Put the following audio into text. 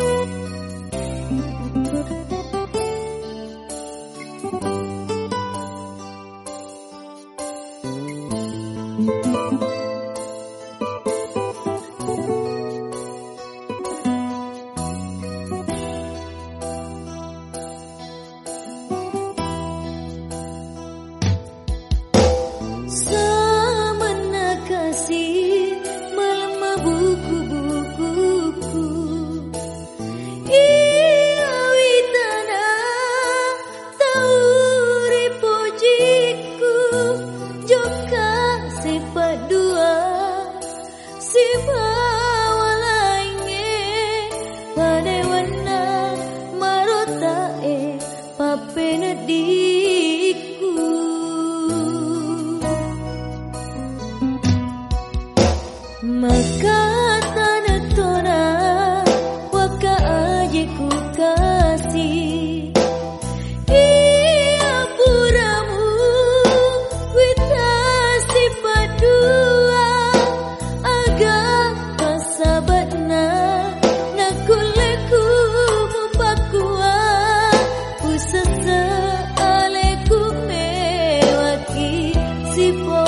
Música people.